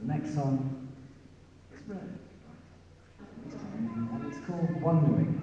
The next song is red. And it's called Wondering.